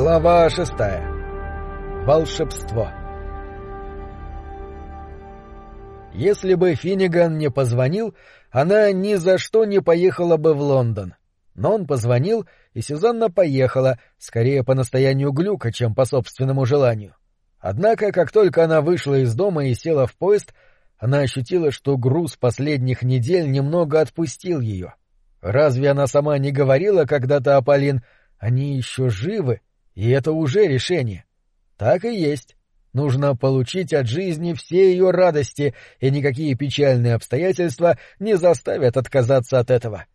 Глава шестая. Волшебство. Если бы Финниган не позвонил, она ни за что не поехала бы в Лондон. Но он позвонил, и Сюзанна поехала, скорее по настоянию Глюка, чем по собственному желанию. Однако, как только она вышла из дома и села в поезд, она ощутила, что груз последних недель немного отпустил ее. Разве она сама не говорила когда-то о Полин, они еще живы, и это уже решение. Так и есть. Нужно получить от жизни все ее радости, и никакие печальные обстоятельства не заставят отказаться от этого.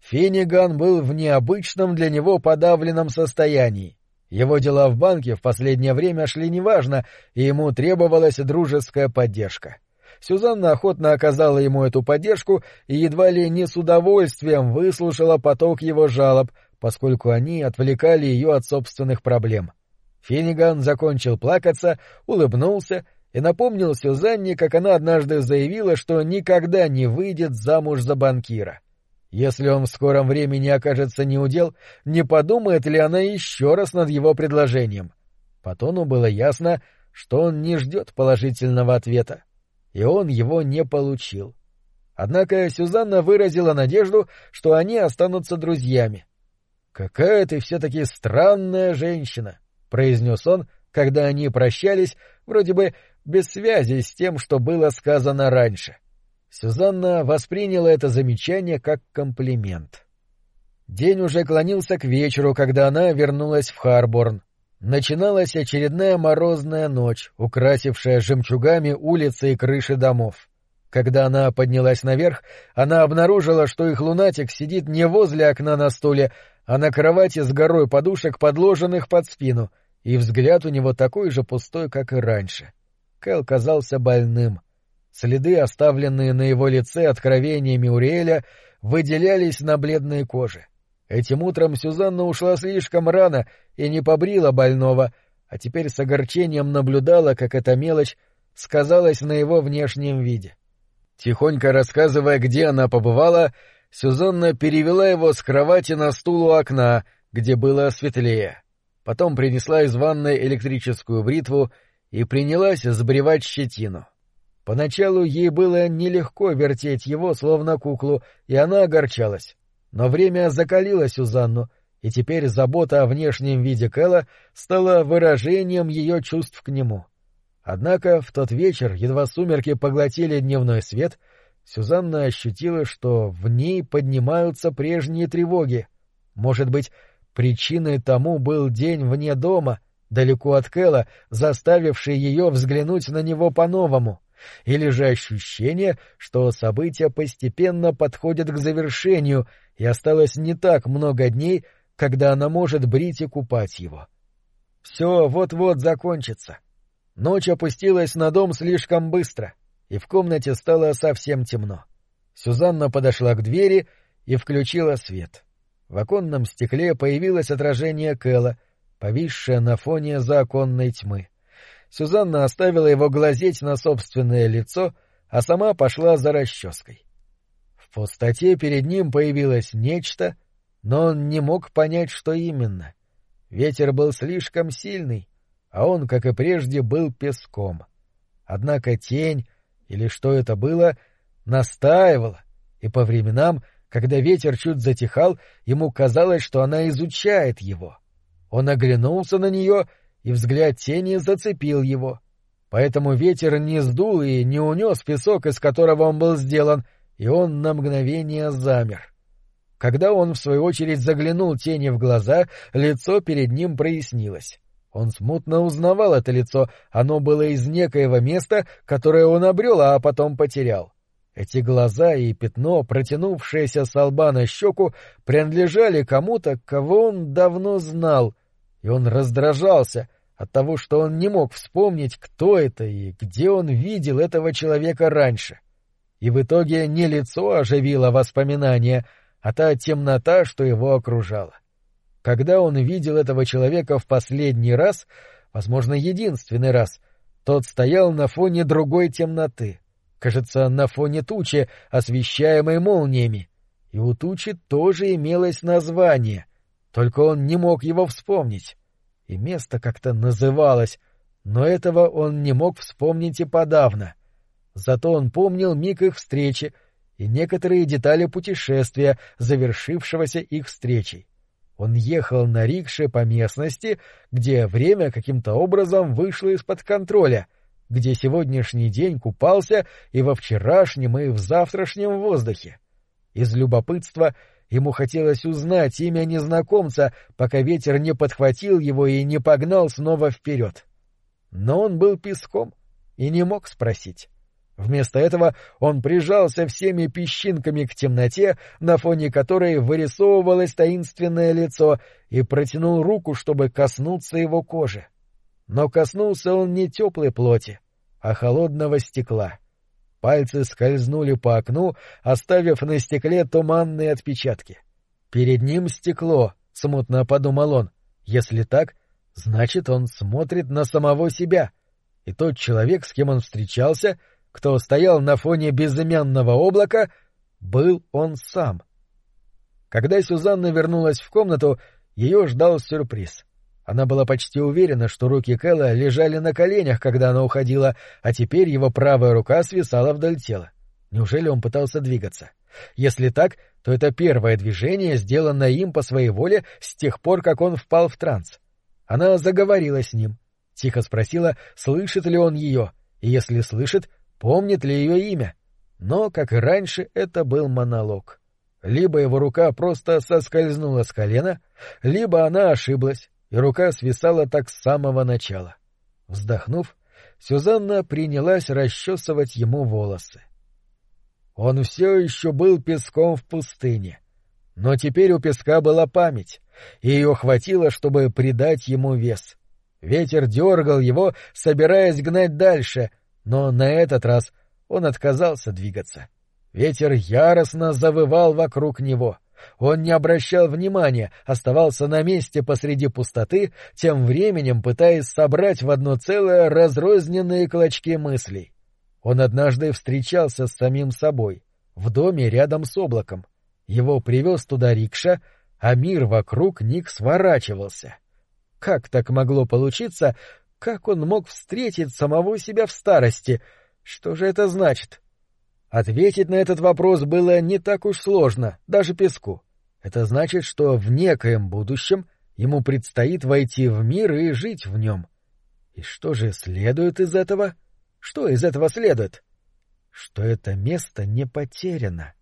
Финниган был в необычном для него подавленном состоянии. Его дела в банке в последнее время шли неважно, и ему требовалась дружеская поддержка. Сюзанна охотно оказала ему эту поддержку и едва ли не с удовольствием выслушала поток его жалоб, поскольку они отвлекали ее от собственных проблем. Финниган закончил плакаться, улыбнулся и напомнил Сюзанне, как она однажды заявила, что никогда не выйдет замуж за банкира. Если он в скором времени окажется неудел, не подумает ли она еще раз над его предложением? По тону было ясно, что он не ждет положительного ответа, и он его не получил. Однако Сюзанна выразила надежду, что они останутся друзьями. «Какая ты все-таки странная женщина!» — произнес он, когда они прощались, вроде бы без связи с тем, что было сказано раньше. Сюзанна восприняла это замечание как комплимент. День уже клонился к вечеру, когда она вернулась в Харборн. Начиналась очередная морозная ночь, украсившая жемчугами улицы и крыши домов. Когда она поднялась наверх, она обнаружила, что их лунатик сидит не возле окна на стуле, а на кровати с горой подушек, подложенных под спину, и взгляд у него такой же пустой, как и раньше. Кэл казался больным. Следы, оставленные на его лице откровениями Уриэля, выделялись на бледной коже. Этим утром Сюзанна ушла слишком рано и не побрила больного, а теперь с огорчением наблюдала, как эта мелочь сказалась на его внешнем виде. Тихонько рассказывая, где она побывала, Сюзанна перевела его с кровати на стул у окна, где было светлее. Потом принесла из ванной электрическую бритву и принялась сбривать щетину. Поначалу ей было нелегко вертеть его, словно куклу, и она огорчалась. Но время закалило Сюзанну, и теперь забота о внешнем виде Кэлла стала выражением ее чувств к нему. Однако в тот вечер, едва сумерки поглотили дневной свет, — Сюзанна ощутила, что в ней поднимаются прежние тревоги. Может быть, причиной тому был день вне дома, далеко от Кэла, заставивший ее взглянуть на него по-новому, или же ощущение, что события постепенно подходят к завершению, и осталось не так много дней, когда она может брить и купать его. Все вот-вот закончится. Ночь опустилась на дом слишком быстро — и в комнате стало совсем темно. Сюзанна подошла к двери и включила свет. В оконном стекле появилось отражение Кэла, повисшее на фоне законной тьмы. Сюзанна оставила его глазеть на собственное лицо, а сама пошла за расческой. В пустоте перед ним появилось нечто, но он не мог понять, что именно. Ветер был слишком сильный, а он, как и прежде, был песком. Однако тень, или что это было, настаивала, и по временам, когда ветер чуть затихал, ему казалось, что она изучает его. Он оглянулся на нее, и взгляд тени зацепил его. Поэтому ветер не сдул и не унес песок, из которого он был сделан, и он на мгновение замер. Когда он, в свою очередь, заглянул тени в глаза, лицо перед ним прояснилось. Он смутно узнавал это лицо, оно было из некоего места, которое он обрел, а потом потерял. Эти глаза и пятно, протянувшееся с лба на щеку, принадлежали кому-то, кого он давно знал, и он раздражался от того, что он не мог вспомнить, кто это и где он видел этого человека раньше. И в итоге не лицо оживило воспоминания, а та темнота, что его окружала. Когда он видел этого человека в последний раз, возможно, единственный раз, тот стоял на фоне другой темноты, кажется, на фоне тучи, освещаемой молниями. И у тучи тоже имелось название, только он не мог его вспомнить. и место как-то называлось, но этого он не мог вспомнить и подавно. Зато он помнил миг их встречи и некоторые детали путешествия, завершившегося их встречей. Он ехал на рикше по местности, где время каким-то образом вышло из-под контроля, где сегодняшний день купался и во вчерашнем, и в завтрашнем воздухе. Из любопытства ему хотелось узнать имя незнакомца, пока ветер не подхватил его и не погнал снова вперед. Но он был песком и не мог спросить. Вместо этого он прижался всеми песчинками к темноте, на фоне которой вырисовывалось таинственное лицо, и протянул руку, чтобы коснуться его кожи. Но коснулся он не теплой плоти, а холодного стекла. Пальцы скользнули по окну, оставив на стекле туманные отпечатки. Перед ним стекло, смутно подумал он. Если так, значит, он смотрит на самого себя. И тот человек, с кем он встречался, кто стоял на фоне безымянного облака, был он сам. Когда Сюзанна вернулась в комнату, ее ждал сюрприз. Она была почти уверена, что руки Кэлла лежали на коленях, когда она уходила, а теперь его правая рука свисала вдоль тела. Неужели он пытался двигаться? Если так, то это первое движение, сделанное им по своей воле с тех пор, как он впал в транс. Она заговорила с ним, тихо спросила, слышит ли он ее, и если слышит, помнит ли ее имя. Но, как и раньше, это был монолог. Либо его рука просто соскользнула с колена, либо она ошиблась, и рука свисала так с самого начала. Вздохнув, Сюзанна принялась расчесывать ему волосы. Он все еще был песком в пустыне. Но теперь у песка была память, и ее хватило, чтобы придать ему вес. Ветер дергал его, собираясь гнать дальше, но на этот раз он отказался двигаться. Ветер яростно завывал вокруг него. Он не обращал внимания, оставался на месте посреди пустоты, тем временем пытаясь собрать в одно целое разрозненные клочки мыслей. Он однажды встречался с самим собой, в доме рядом с облаком. Его привез туда рикша, а мир вокруг них сворачивался. Как так могло получиться, как он мог встретить самого себя в старости? Что же это значит? Ответить на этот вопрос было не так уж сложно, даже песку. Это значит, что в некоем будущем ему предстоит войти в мир и жить в нем. И что же следует из этого? Что из этого следует? Что это место не потеряно.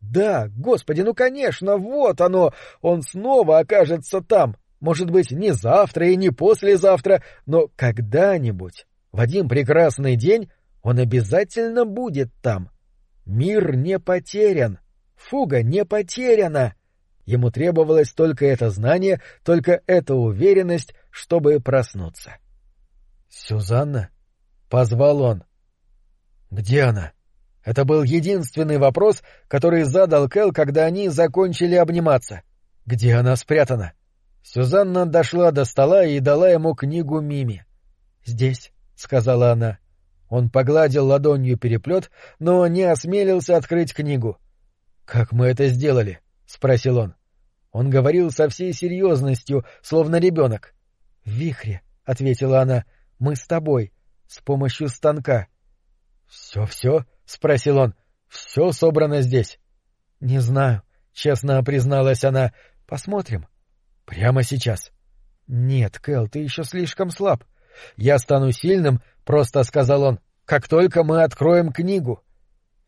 Да, господи, ну конечно, вот оно, он снова окажется там, может быть, не завтра и не послезавтра, но когда-нибудь, в один прекрасный день, он обязательно будет там. Мир не потерян, фуга не потеряна. Ему требовалось только это знание, только эта уверенность, чтобы проснуться. «Сюзанна?» — позвал он. «Где она?» Это был единственный вопрос, который задал Кэл, когда они закончили обниматься. «Где она спрятана?» Сюзанна дошла до стола и дала ему книгу Мими. «Здесь», — сказала она. Он погладил ладонью переплет, но не осмелился открыть книгу. «Как мы это сделали?» — спросил он. Он говорил со всей серьезностью, словно ребенок. «В вихре», — ответила она, — «мы с тобой, с помощью станка». «Все-все?» — спросил он. «Все собрано здесь?» «Не знаю», — честно призналась она. «Посмотрим». Прямо сейчас. Нет, Кэл, ты еще слишком слаб. Я стану сильным, просто сказал он, как только мы откроем книгу.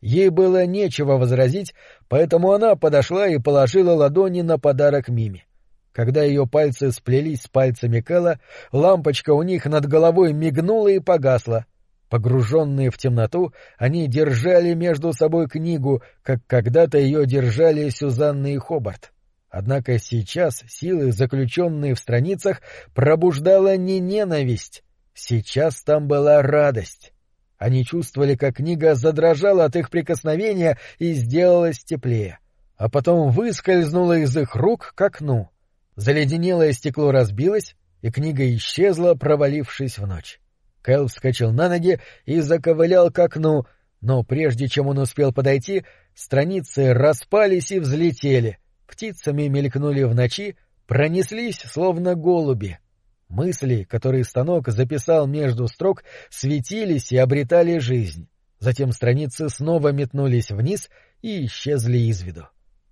Ей было нечего возразить, поэтому она подошла и положила ладони на подарок Мими. Когда ее пальцы сплелись с пальцами Кэла, лампочка у них над головой мигнула и погасла. Погруженные в темноту, они держали между собой книгу, как когда-то ее держали Сюзанна и Хобарт. Однако сейчас силы, заключенные в страницах, пробуждала не ненависть. Сейчас там была радость. Они чувствовали, как книга задрожала от их прикосновения и сделалась теплее, а потом выскользнула из их рук к окну. Заледенелое стекло разбилось, и книга исчезла, провалившись в ночь. Кэл вскочил на ноги и заковылял к окну, но прежде чем он успел подойти, страницы распались и взлетели — птицами мелькнули в ночи, пронеслись, словно голуби. Мысли, которые станок записал между строк, светились и обретали жизнь. Затем страницы снова метнулись вниз и исчезли из виду.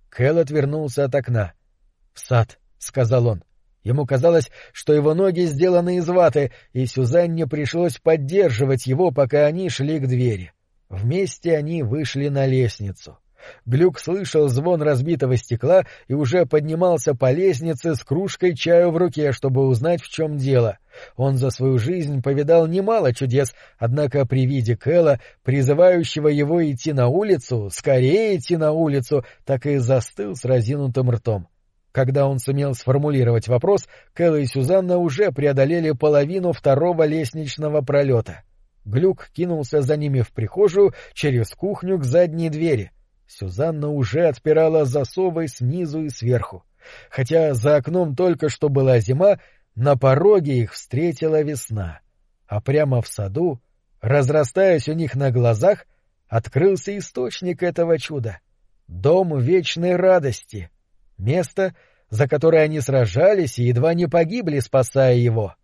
Кэл отвернулся от окна. — В сад, — сказал он. Ему казалось, что его ноги сделаны из ваты, и Сюзанне пришлось поддерживать его, пока они шли к двери. Вместе они вышли на лестницу. Глюк слышал звон разбитого стекла и уже поднимался по лестнице с кружкой чаю в руке, чтобы узнать, в чем дело. Он за свою жизнь повидал немало чудес, однако при виде Кэла, призывающего его идти на улицу, скорее идти на улицу, так и застыл с разинутым ртом. Когда он сумел сформулировать вопрос, Кэлла и Сюзанна уже преодолели половину второго лестничного пролета. Глюк кинулся за ними в прихожую через кухню к задней двери. Сюзанна уже отпирала засовы снизу и сверху. Хотя за окном только что была зима, на пороге их встретила весна. А прямо в саду, разрастаясь у них на глазах, открылся источник этого чуда — дом вечной радости — Место, за которое они сражались и едва не погибли, спасая его.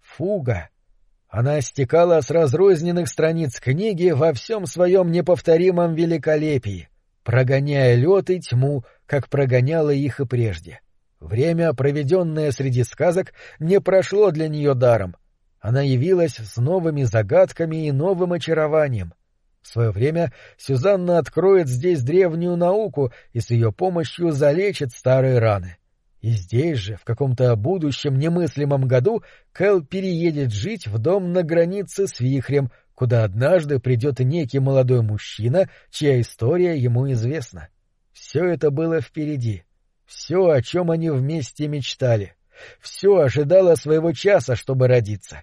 Фуга. Она стекала с разрозненных страниц книги во всем своем неповторимом великолепии, прогоняя лед и тьму, как прогоняла их и прежде. Время, проведенное среди сказок, не прошло для нее даром. Она явилась с новыми загадками и новым очарованием — в свое время Сюзанна откроет здесь древнюю науку и с ее помощью залечит старые раны. И здесь же, в каком-то будущем немыслимом году, Кэл переедет жить в дом на границе с Вихрем, куда однажды придет некий молодой мужчина, чья история ему известна. Все это было впереди. Все, о чем они вместе мечтали. Все ожидало своего часа, чтобы родиться.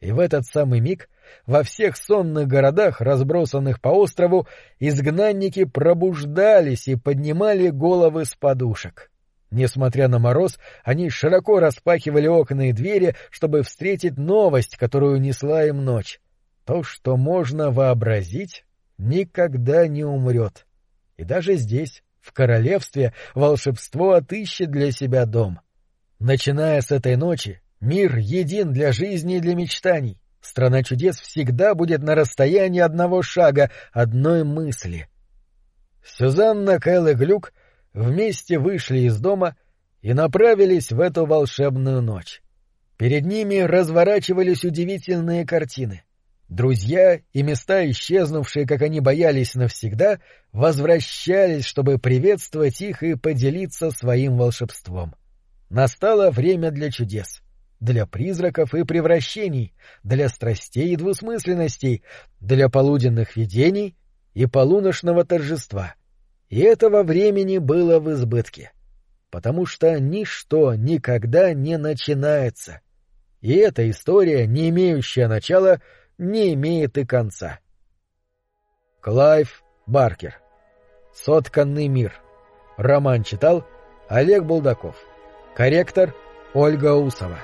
И в этот самый миг во всех сонных городах, разбросанных по острову, изгнанники пробуждались и поднимали головы с подушек. Несмотря на мороз, они широко распахивали окна и двери, чтобы встретить новость, которую несла им ночь. То, что можно вообразить, никогда не умрет. И даже здесь, в королевстве, волшебство отыщет для себя дом. Начиная с этой ночи, мир един для жизни и для мечтаний. Страна чудес всегда будет на расстоянии одного шага, одной мысли. Сюзанна, Кэл и Глюк вместе вышли из дома и направились в эту волшебную ночь. Перед ними разворачивались удивительные картины. Друзья и места, исчезнувшие, как они боялись навсегда, возвращались, чтобы приветствовать их и поделиться своим волшебством. Настало время для чудес — для призраков и превращений, для страстей и двусмысленностей, для полуденных видений и полуношного торжества. И этого времени было в избытке, потому что ничто никогда не начинается. И эта история, не имеющая начала, не имеет и конца. Клайв Баркер. Сотканный мир. Роман читал Олег Булдаков. Корректор Ольга Усова.